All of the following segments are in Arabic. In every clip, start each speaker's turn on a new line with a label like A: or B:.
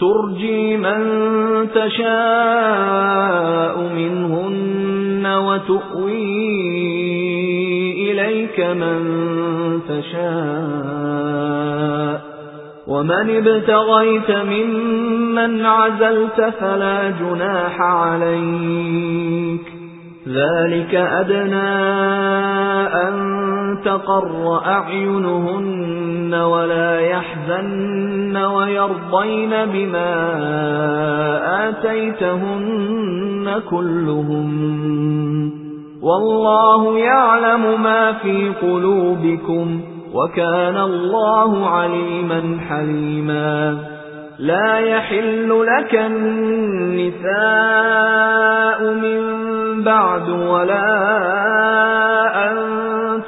A: ترجي من تشاء منهن وتؤوي إليك من تشاء. ومن ابتغيت ممن عزلت فلا جناح عليك. ذلك أدنى أن تقر أعينهن يحزن ويرضين بما آتيتهن كلهم. والله يعلم ما في قلوبكم وكان الله عليما حليما. لا يحل لك النساء من بعد ولا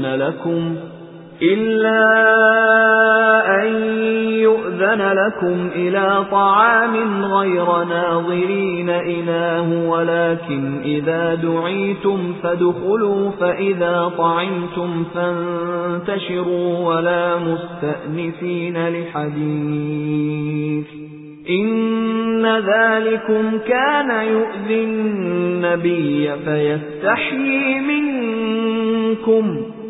A: يؤذن لكم إلا أن يؤذن لكم إلى طعام غير ناظرين إله ولكن إذا دعيتم فادخلوا فإذا طعمتم فانتشروا ولا مستأنسين لحديث. إن ذلكم كان يؤذي النبي فيستحيي منكم.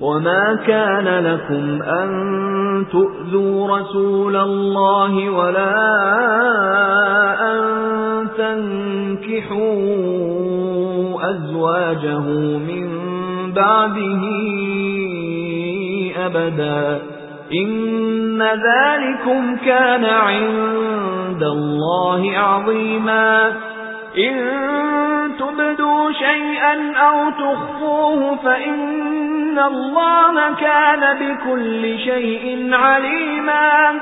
A: وما كان لكم أن تؤذوا رسول الله ولا أن تنكحوا أزواجه من بعده أبدا إن ذلكم كان عند الله عظيما إن تبدوا شيئا أو تخفوه فإن الله كان بكل شيء عليما